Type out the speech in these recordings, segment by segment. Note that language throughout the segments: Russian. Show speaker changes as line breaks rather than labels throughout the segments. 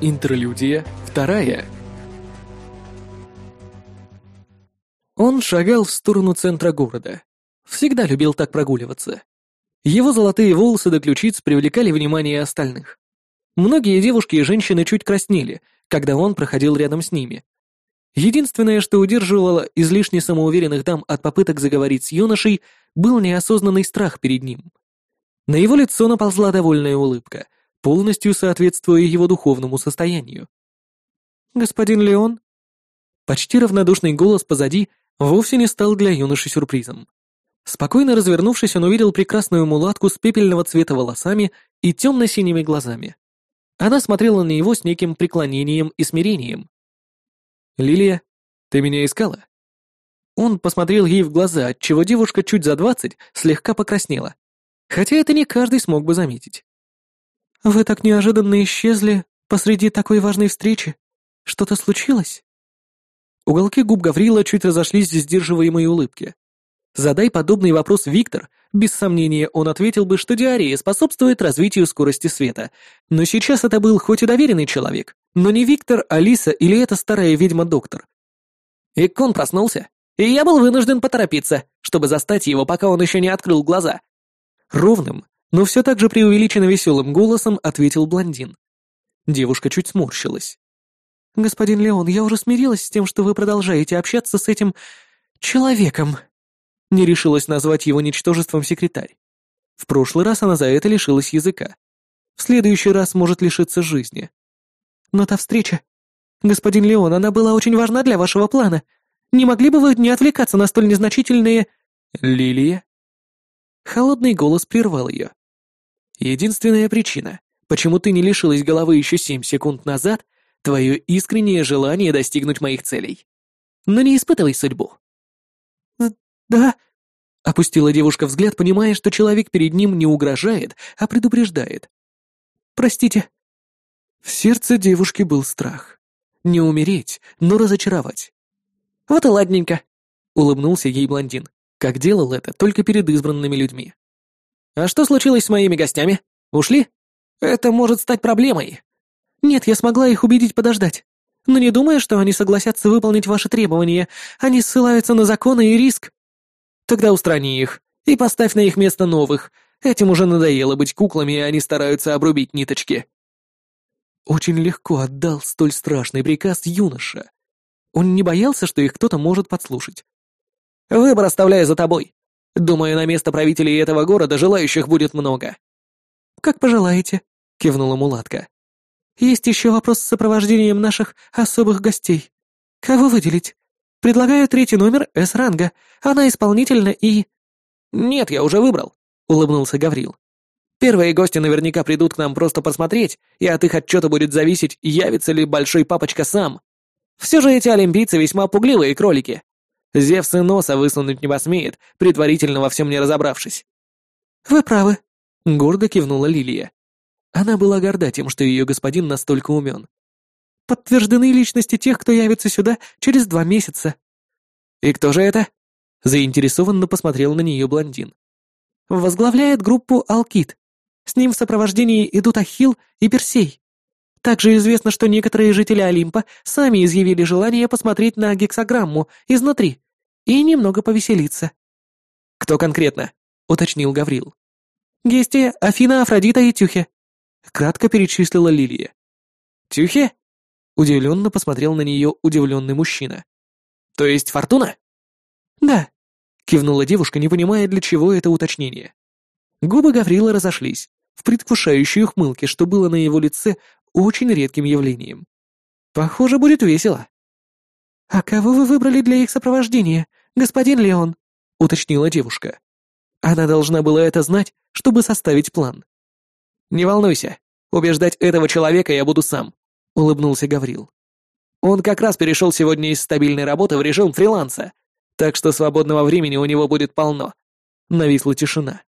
Интерлюдия вторая. Он шагал в сторону центра города. Всегда любил так прогуливаться. Его золотые волосы до ключиц привлекали внимание остальных. Многие девушки и женщины чуть краснели, когда он проходил рядом с ними. Единственное, что удерживало излишне самоуверенных дам от попыток заговорить с юношей, был неосознанный страх перед ним. На его лицо наползла довольная улыбка — полностью соответствуя его духовному состоянию. «Господин Леон?» Почти равнодушный голос позади вовсе не стал для юноши сюрпризом. Спокойно развернувшись, он увидел прекрасную мулатку с пепельного цвета волосами и темно-синими глазами. Она смотрела на него с неким преклонением и смирением. «Лилия, ты меня искала?» Он посмотрел ей в глаза, отчего девушка чуть за двадцать слегка покраснела. Хотя это не каждый смог бы заметить. «Вы так неожиданно исчезли посреди такой важной встречи. Что-то случилось?» Уголки губ Гаврила чуть разошлись в сдерживаемой улыбке. Задай подобный вопрос Виктор, без сомнения он ответил бы, что диарея способствует развитию скорости света. Но сейчас это был хоть и доверенный человек, но не Виктор, Алиса или эта старая ведьма-доктор. Икон проснулся, и я был вынужден поторопиться, чтобы застать его, пока он еще не открыл глаза. Ровным, но все так же преувеличенно веселым голосом ответил блондин. Девушка чуть сморщилась. «Господин Леон, я уже смирилась с тем, что вы продолжаете общаться с этим... человеком». Не решилась назвать его ничтожеством секретарь. В прошлый раз она за это лишилась языка. В следующий раз может лишиться жизни. Но та встреча... Господин Леон, она была очень важна для вашего плана. Не могли бы вы не отвлекаться на столь незначительные... Лилия? Холодный голос прервал ее. Единственная причина, почему ты не лишилась головы еще семь секунд назад, твое искреннее желание достигнуть моих целей. Но не испытывай судьбу. «Да», — опустила девушка взгляд, понимая, что человек перед ним не угрожает, а предупреждает. «Простите». В сердце девушки был страх. Не умереть, но разочаровать. «Вот и ладненько», — улыбнулся ей блондин, как делал это только перед избранными людьми. «А что случилось с моими гостями? Ушли? Это может стать проблемой». «Нет, я смогла их убедить подождать. Но не думаю, что они согласятся выполнить ваши требования. Они ссылаются на законы и риск». «Тогда устрани их и поставь на их место новых. Этим уже надоело быть куклами, и они стараются обрубить ниточки». Очень легко отдал столь страшный приказ юноша. Он не боялся, что их кто-то может подслушать. «Выбор оставляю за тобой. Думаю, на место правителей этого города желающих будет много». «Как пожелаете», — кивнула мулатка. «Есть еще вопрос с сопровождением наших особых гостей. Кого выделить? Предлагаю третий номер С-ранга. Она исполнительна и...» «Нет, я уже выбрал», — улыбнулся Гаврил. «Первые гости наверняка придут к нам просто посмотреть, и от их отчета будет зависеть, явится ли большой папочка сам. Все же эти олимпийцы весьма пугливые кролики. Зевс и носа высунуть не посмеет, предварительно во всем не разобравшись. «Вы правы», — гордо кивнула Лилия. Она была горда тем, что ее господин настолько умен. «Подтверждены личности тех, кто явится сюда через два месяца». «И кто же это?» — заинтересованно посмотрел на нее блондин. «Возглавляет группу Алкит. С ним в сопровождении идут Ахил и Персей. Также известно, что некоторые жители Олимпа сами изъявили желание посмотреть на гексограмму изнутри и немного повеселиться. «Кто конкретно?» — уточнил Гаврил. «Гестия, Афина, Афродита и Тюхе», — кратко перечислила Лилия. «Тюхе?» — удивленно посмотрел на нее удивленный мужчина. «То есть Фортуна?» «Да», — кивнула девушка, не понимая, для чего это уточнение. Губы Гаврила разошлись в предвкушающей ухмылке, что было на его лице очень редким явлением. Похоже, будет весело. «А кого вы выбрали для их сопровождения, господин Леон?» — уточнила девушка. Она должна была это знать, чтобы составить план. «Не волнуйся, убеждать этого человека я буду сам», — улыбнулся Гаврил. «Он как раз перешел сегодня из стабильной работы в режим фриланса, так что свободного времени у него будет полно». Нависла тишина.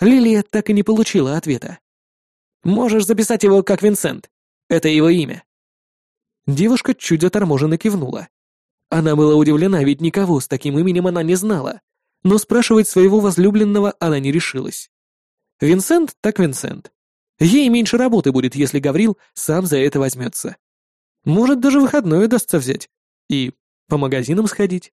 Лилия так и не получила ответа. Можешь записать его как Винсент. Это его имя». Девушка чуть заторможенно кивнула. Она была удивлена, ведь никого с таким именем она не знала, но спрашивать своего возлюбленного она не решилась. Винсент так Винсент. Ей меньше работы будет, если Гаврил сам за это возьмется. Может, даже выходной удастся взять. И по магазинам сходить.